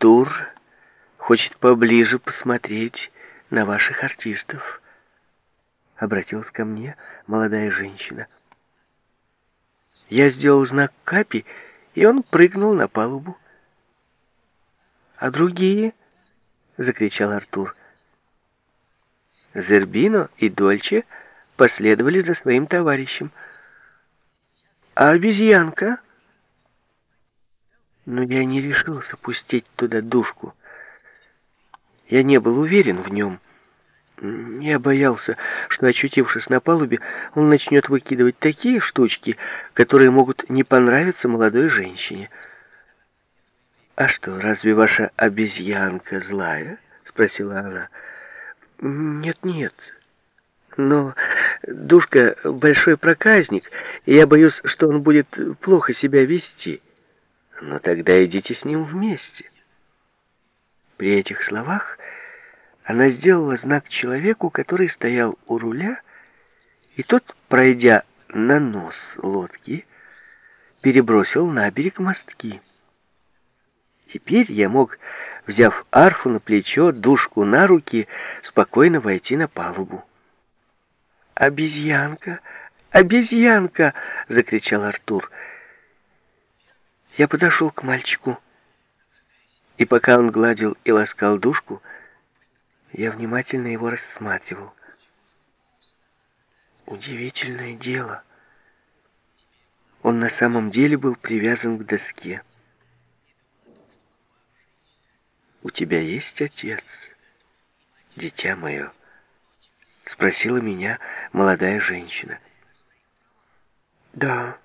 Артур хочет поближе посмотреть на ваших артистов. Обратилась ко мне молодая женщина. Я сделал знак Капи, и он прыгнул на палубу. «А другие?» — закричал Артур. Зербино и Дольче последовали за своим товарищем. «А обезьянка?» Но я не решился пустить туда душку. Я не был уверен в нем. Я боялся, что, очутившись на палубе, он начнет выкидывать такие штучки, которые могут не понравиться молодой женщине. «А что, разве ваша обезьянка злая?» — спросила она. «Нет-нет. Но Душка большой проказник, и я боюсь, что он будет плохо себя вести. Но тогда идите с ним вместе». При этих словах она сделала знак человеку, который стоял у руля, и тот, пройдя на нос лодки, перебросил на берег мостки. Теперь я мог, взяв арфу на плечо, душку на руки, спокойно войти на палубу. «Обезьянка! Обезьянка!» — закричал Артур. Я подошел к мальчику, и пока он гладил и ласкал душку, я внимательно его рассматривал. Удивительное дело. Он на самом деле был привязан к доске. «У тебя есть отец, дитя мое?» — спросила меня молодая женщина. «Да,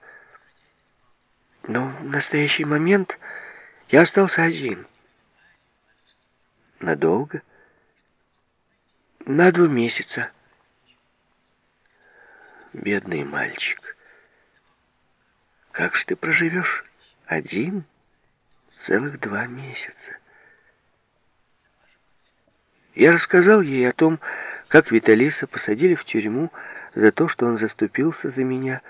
но в настоящий момент я остался один». «Надолго?» На два месяца. Бедный мальчик. Как же ты проживешь? Один? Целых два месяца. Я рассказал ей о том, как Виталиса посадили в тюрьму за то, что он заступился за меня,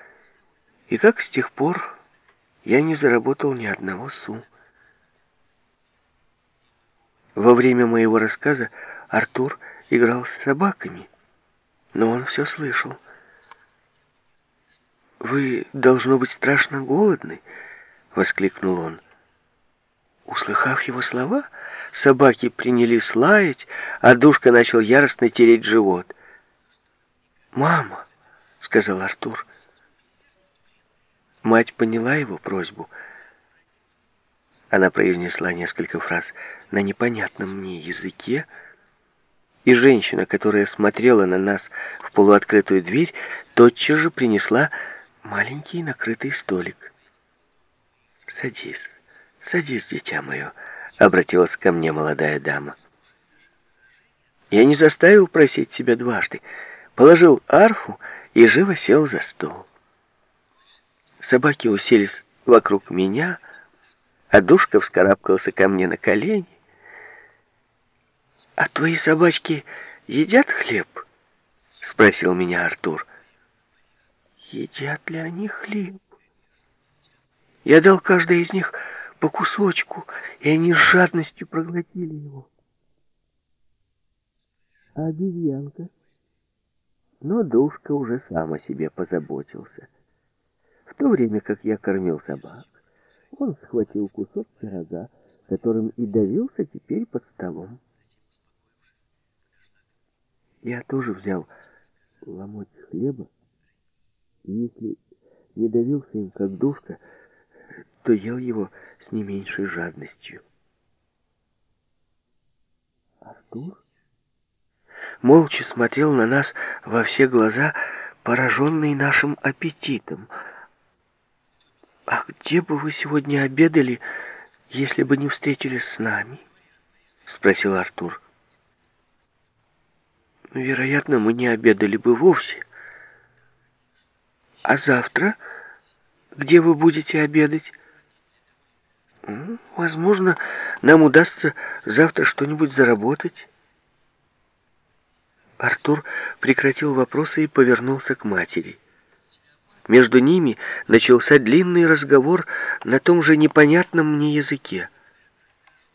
и как с тех пор я не заработал ни одного су. Во время моего рассказа Артур играл с собаками, но он все слышал. «Вы, должно быть, страшно голодны!» — воскликнул он. Услыхав его слова, собаки принялись лаять, а Душка начал яростно тереть живот. «Мама!» — сказал Артур. Мать поняла его просьбу. Она произнесла несколько фраз на непонятном мне языке, и женщина, которая смотрела на нас в полуоткрытую дверь, тотчас же принесла маленький накрытый столик. «Садись, садись, дитя мое», — обратилась ко мне молодая дама. Я не заставил просить тебя дважды, положил арфу и живо сел за стол. Собаки уселись вокруг меня, а Душка вскарабкался ко мне на колени, «А твои собачки едят хлеб?» — спросил меня Артур. «Едят ли они хлеб?» Я дал каждой из них по кусочку, и они с жадностью проглотили его. А обезьянка? Но Душка уже сам о себе позаботился. В то время, как я кормил собак, он схватил кусок пирога, которым и давился теперь под столом. Я тоже взял ломоть хлеба, и если не давился им как душка, то ел его с не меньшей жадностью. Артур молча смотрел на нас во все глаза, пораженный нашим аппетитом. «А где бы вы сегодня обедали, если бы не встретились с нами?» — спросил Артур. Вероятно, мы не обедали бы вовсе. А завтра где вы будете обедать? Возможно, нам удастся завтра что-нибудь заработать. Артур прекратил вопросы и повернулся к матери. Между ними начался длинный разговор на том же непонятном мне языке.